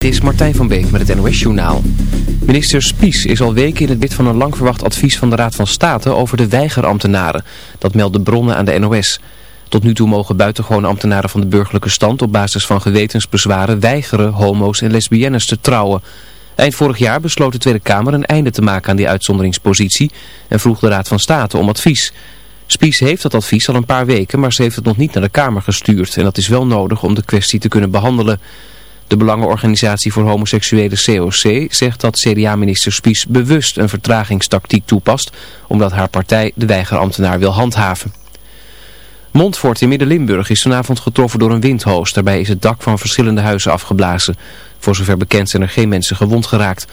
Dit is Martijn van Beek met het NOS-journaal. Minister Spies is al weken in het bid van een lang verwacht advies van de Raad van State over de weigerambtenaren. Dat melden bronnen aan de NOS. Tot nu toe mogen buitengewone ambtenaren van de burgerlijke stand op basis van gewetensbezwaren weigeren homo's en lesbiennes te trouwen. Eind vorig jaar besloot de Tweede Kamer een einde te maken aan die uitzonderingspositie en vroeg de Raad van State om advies. Spies heeft dat advies al een paar weken, maar ze heeft het nog niet naar de Kamer gestuurd en dat is wel nodig om de kwestie te kunnen behandelen. De Belangenorganisatie voor Homoseksuele COC zegt dat CDA-minister Spies bewust een vertragingstactiek toepast, omdat haar partij de weigerambtenaar wil handhaven. Montfort in Midden-Limburg is vanavond getroffen door een windhoos. Daarbij is het dak van verschillende huizen afgeblazen. Voor zover bekend zijn er geen mensen gewond geraakt.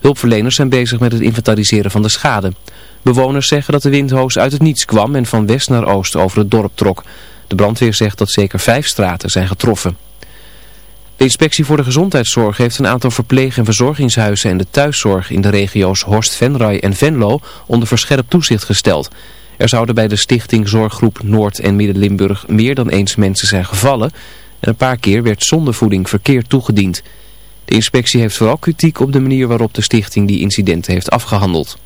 Hulpverleners zijn bezig met het inventariseren van de schade. Bewoners zeggen dat de windhoos uit het niets kwam en van west naar oost over het dorp trok. De brandweer zegt dat zeker vijf straten zijn getroffen. De inspectie voor de gezondheidszorg heeft een aantal verpleeg- en verzorgingshuizen en de thuiszorg in de regio's Horst Venray en Venlo onder verscherpt toezicht gesteld. Er zouden bij de stichting Zorggroep Noord- en Midden-Limburg meer dan eens mensen zijn gevallen en een paar keer werd zondevoeding verkeerd toegediend. De inspectie heeft vooral kritiek op de manier waarop de stichting die incidenten heeft afgehandeld.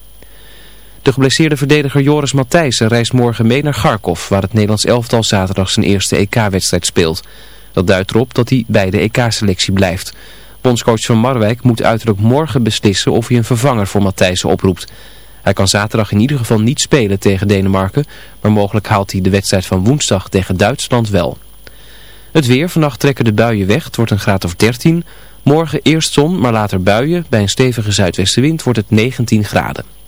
De geblesseerde verdediger Joris Matthijssen reist morgen mee naar Garkov, waar het Nederlands elftal zaterdag zijn eerste EK-wedstrijd speelt. Dat duidt erop dat hij bij de EK-selectie blijft. Bondscoach van Marwijk moet uiterlijk morgen beslissen of hij een vervanger voor Matthijssen oproept. Hij kan zaterdag in ieder geval niet spelen tegen Denemarken, maar mogelijk haalt hij de wedstrijd van woensdag tegen Duitsland wel. Het weer, vannacht trekken de buien weg, het wordt een graad of 13. Morgen eerst zon, maar later buien. Bij een stevige zuidwestenwind wordt het 19 graden.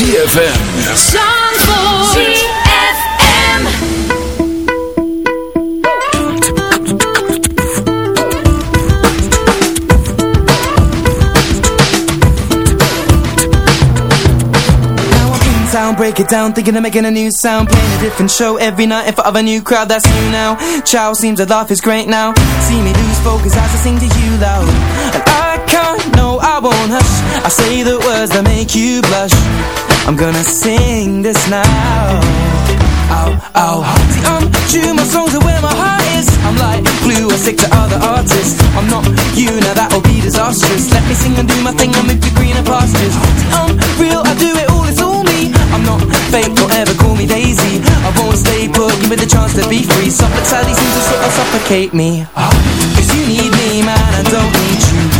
ZFM. town, break it down Thinking of making a new sound Playing a different show every night In front of a new crowd that's new now. Chow seems to laugh is great now. See me lose focus as I sing to you loud. And I won't hush. I say the words that make you blush. I'm gonna sing this now. Ow, ow See I'm true, my songs are where my heart is. I'm like blue, I stick to other artists. I'm not you, now that'll be disastrous. Let me sing and do my thing, I'll move to greener pastures. See I'm real, I do it all, it's all me. I'm not fake, don't ever call me Daisy. I won't stay put, give me the chance to be free. Sally seems to sort of suffocate me. Cause you need me, man, I don't need you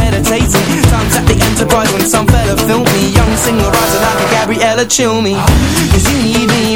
at when some fella filmed me. Young singer rising like a Gabriella Cilmi. Cause you need me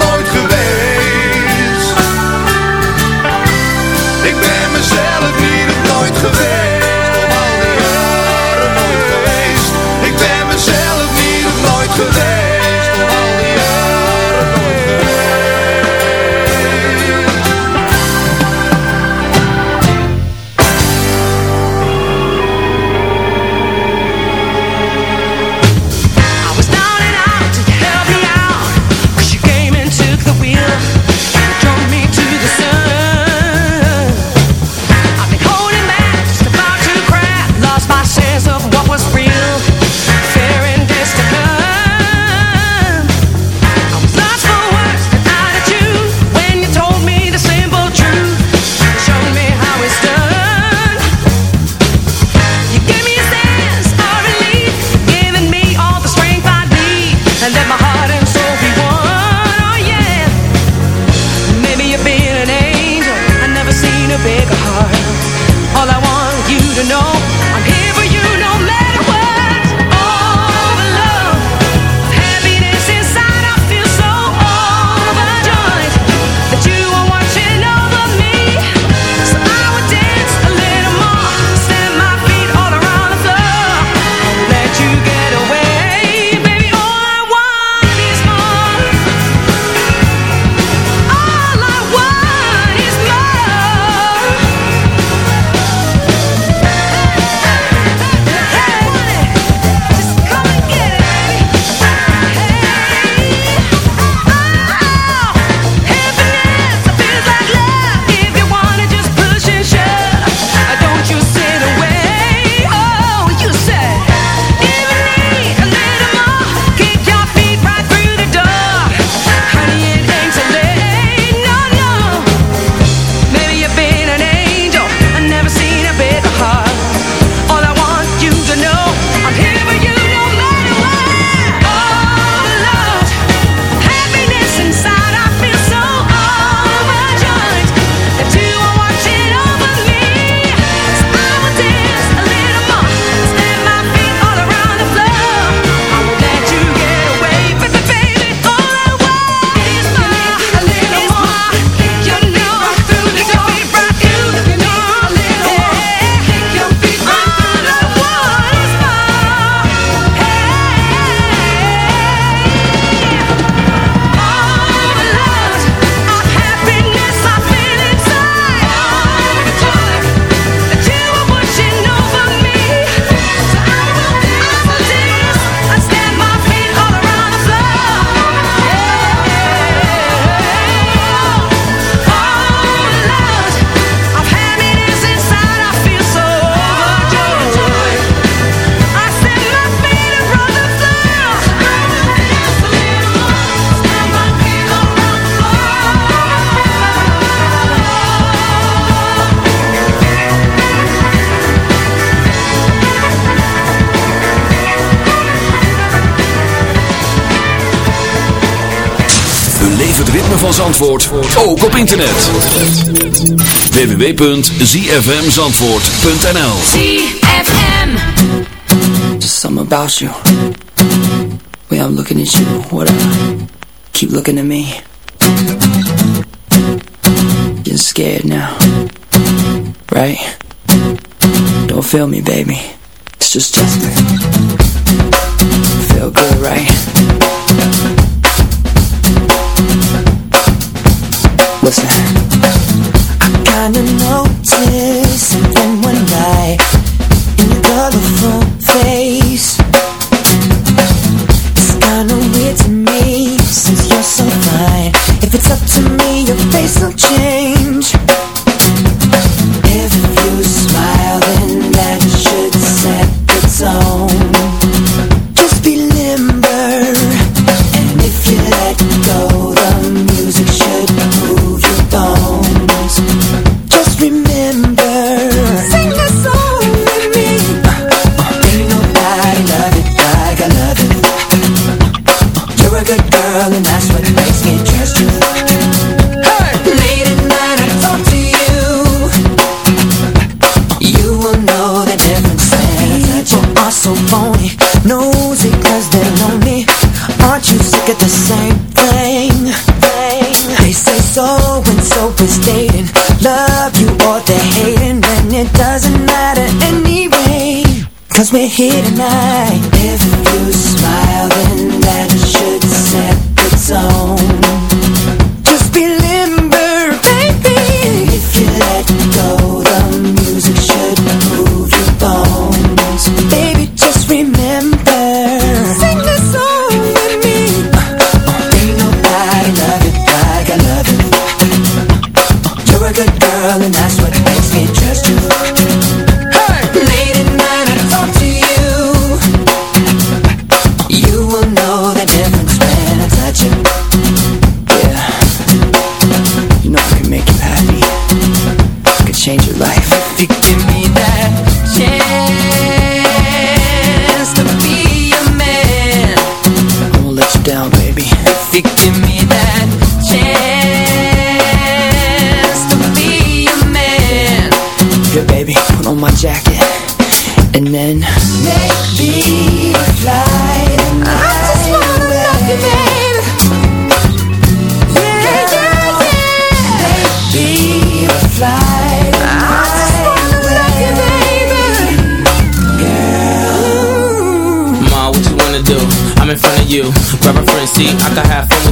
Ik ben mezelf niet Zandvoort, ook op internet. www.zfmzandvoort.nl ZFM. Just something about you. Way I'm looking at you, whatever. Keep looking at me. Getting scared now. Right? Don't feel me, baby. It's just Justin. Feel good, right? Listen. We're here tonight.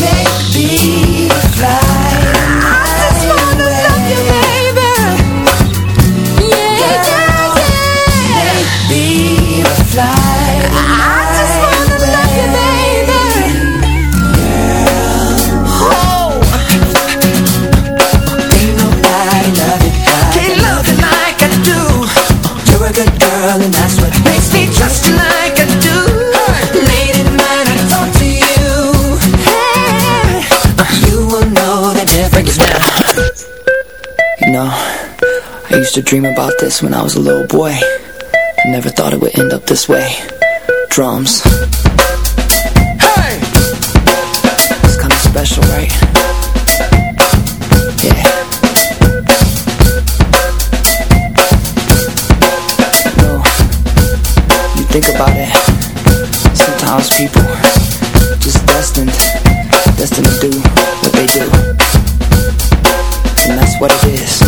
Make me fly. To dream about this when I was a little boy. I never thought it would end up this way. Drums. Hey! It's kinda special, right? Yeah. No, you think about it. Sometimes people just destined, destined to do what they do. And that's what it is.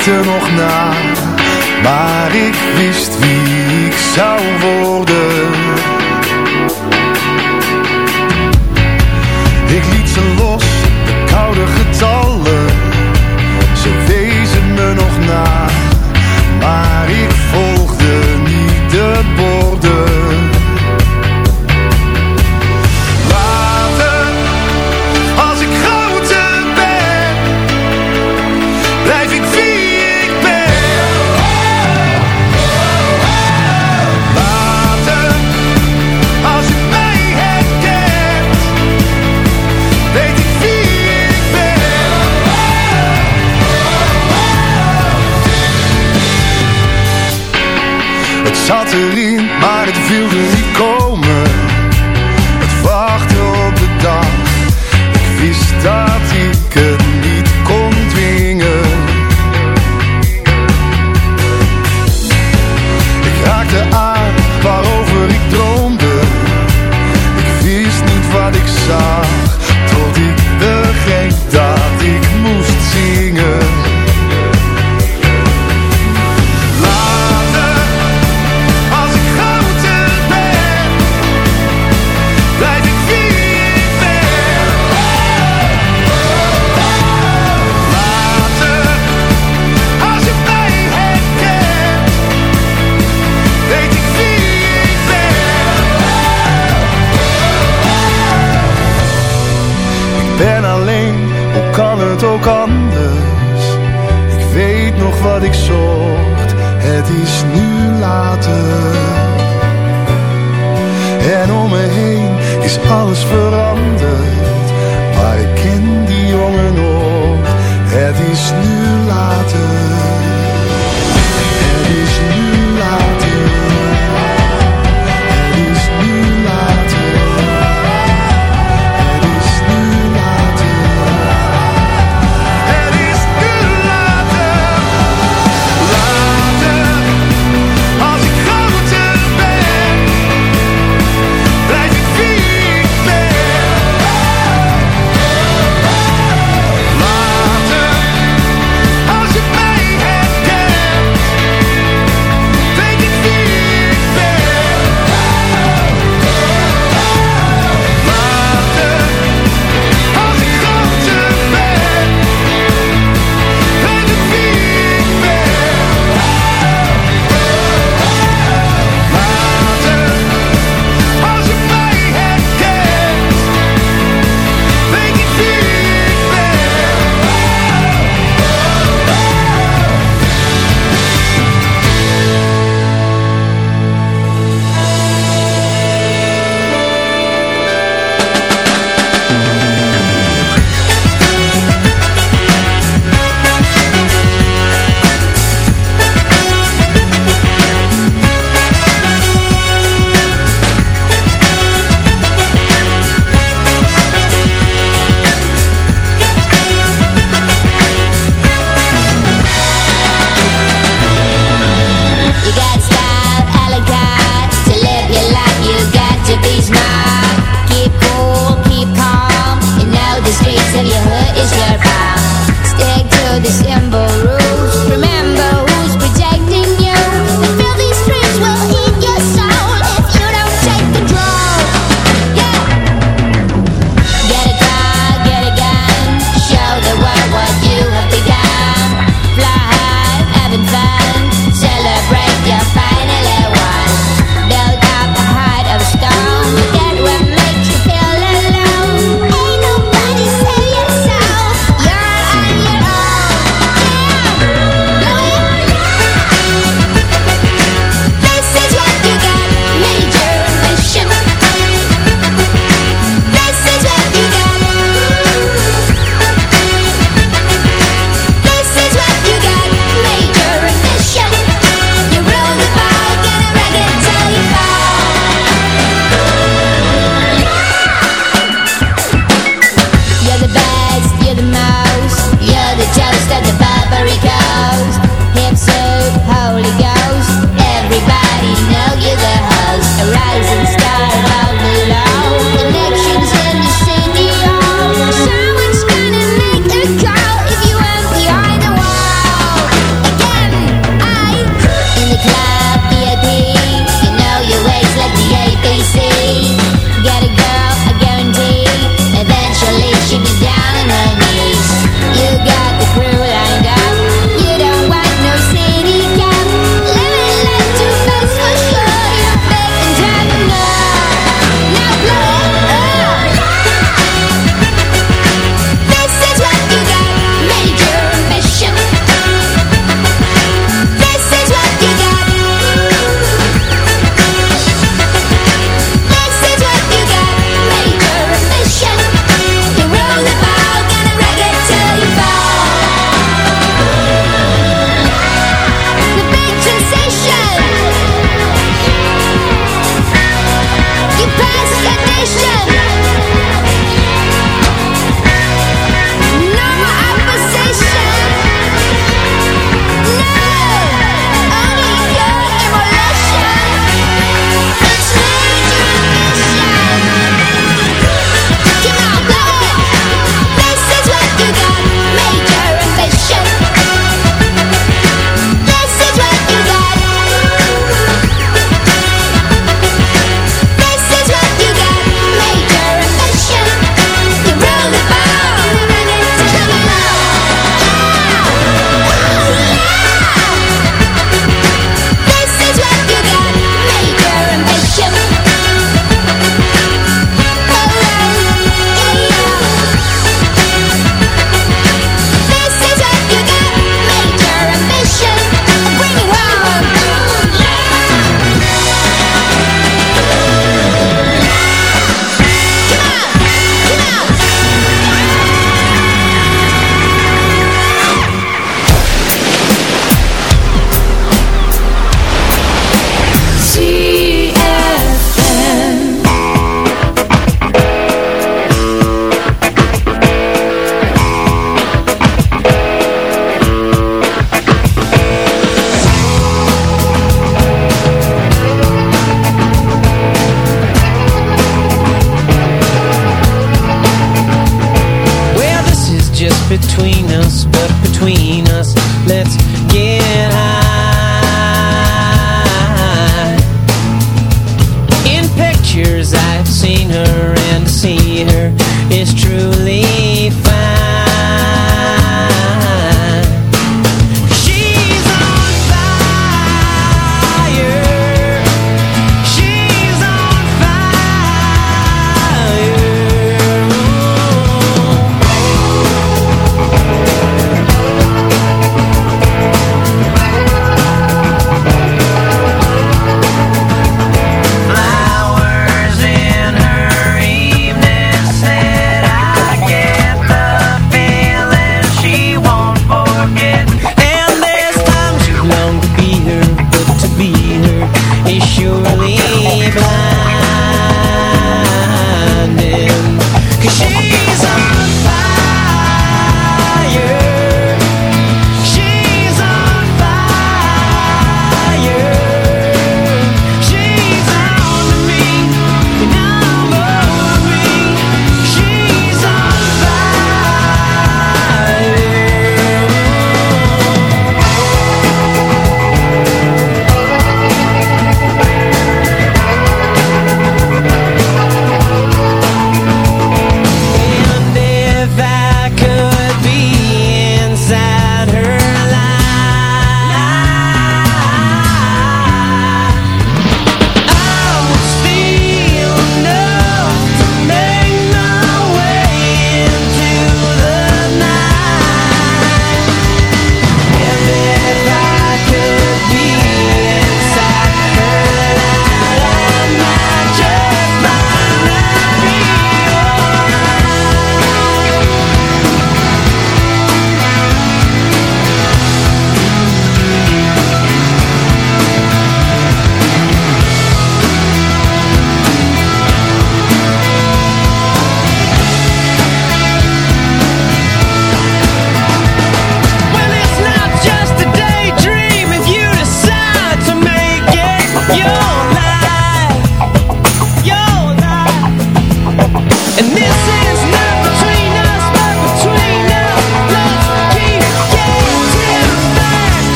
stikte nog na, maar ik wist wie ik zou worden.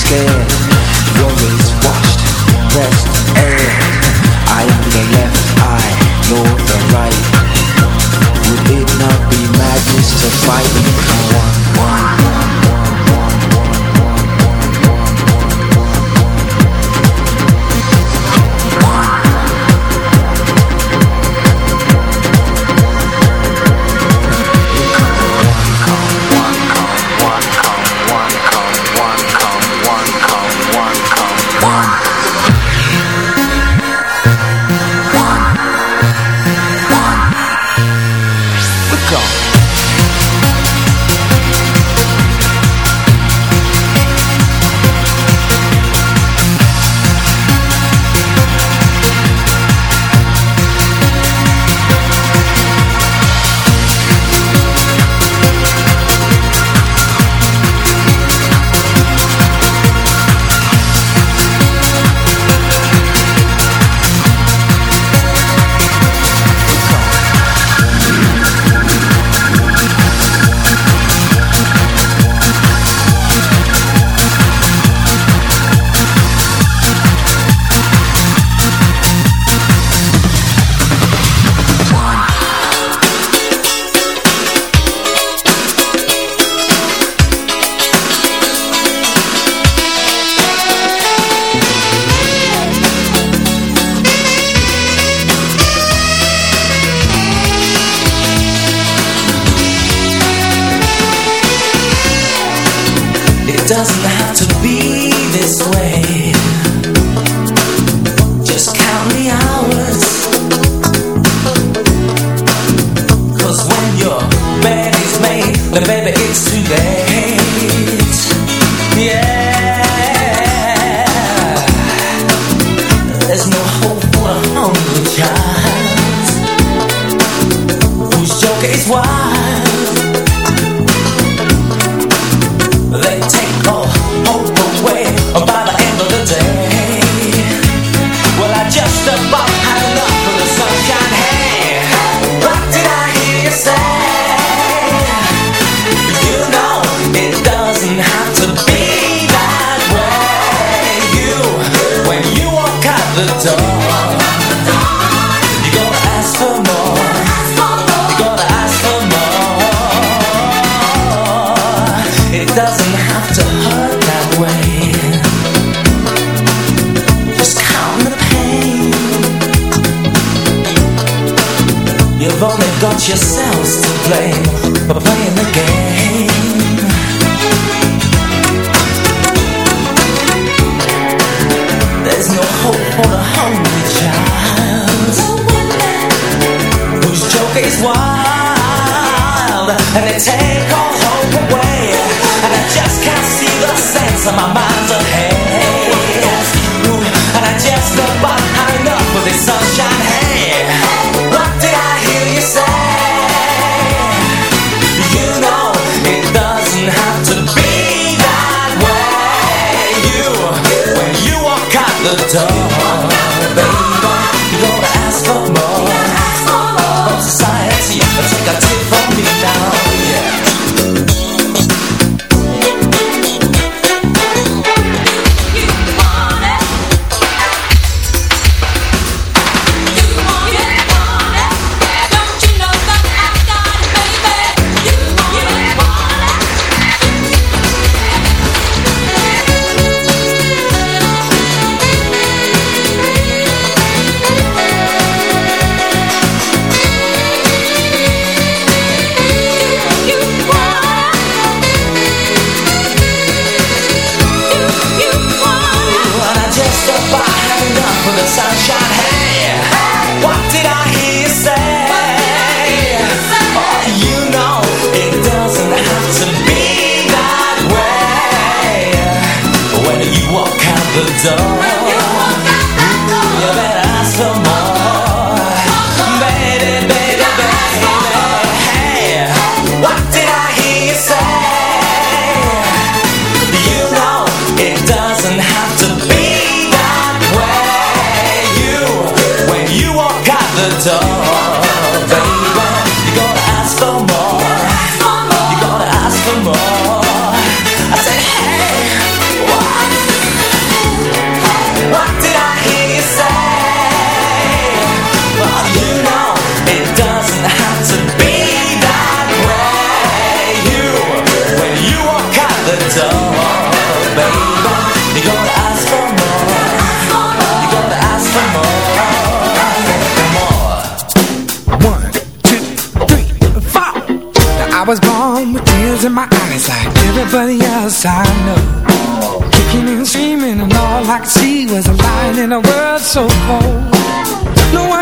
scared.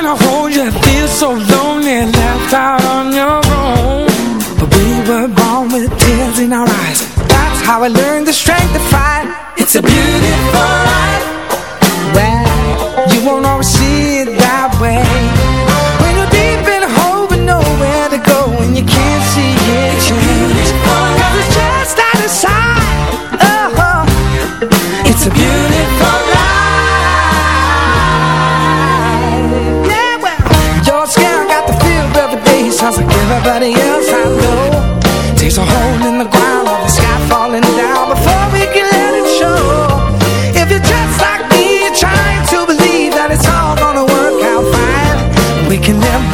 to hold you, feel so lonely, left out on your own. But we were born with tears in our eyes. That's how I learned the strength to fight. It's a beautiful life. Well, you won't always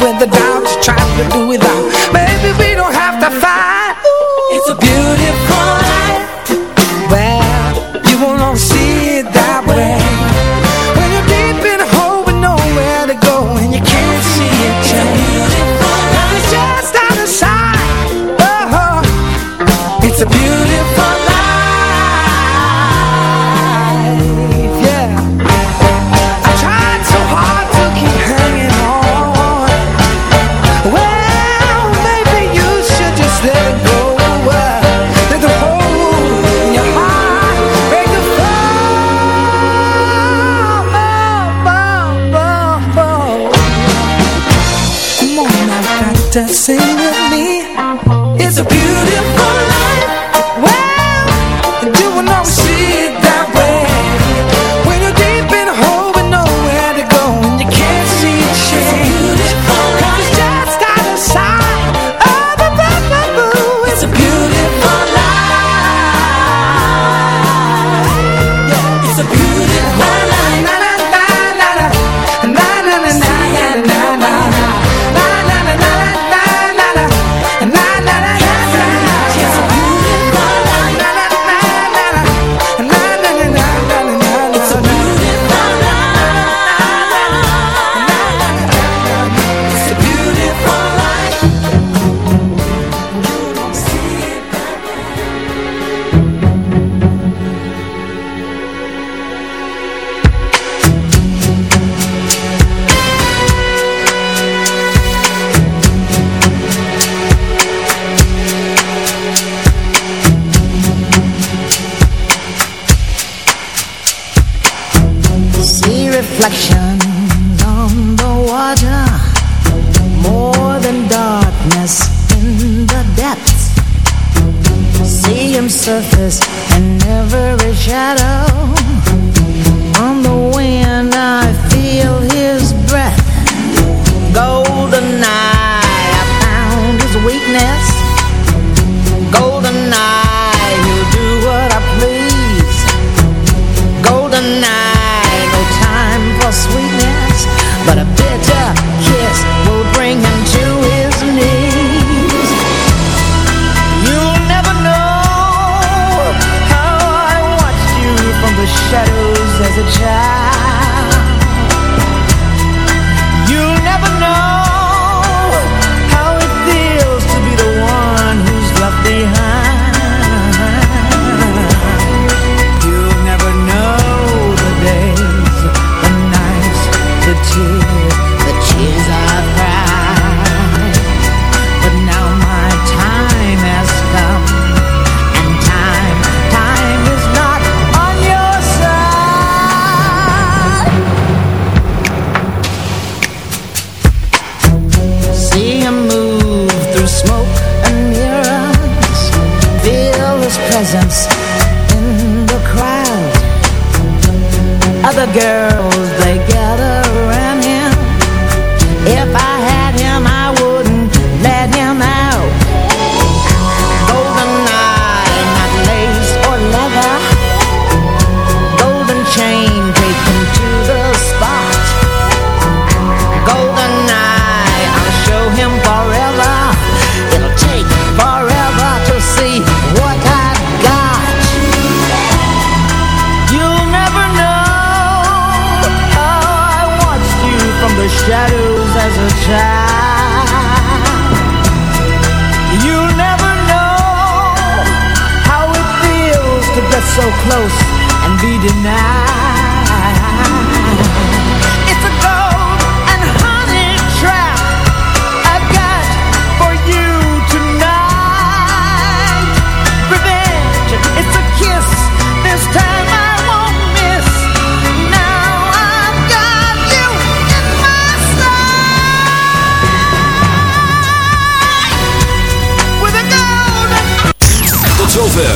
When the doubts, try to do without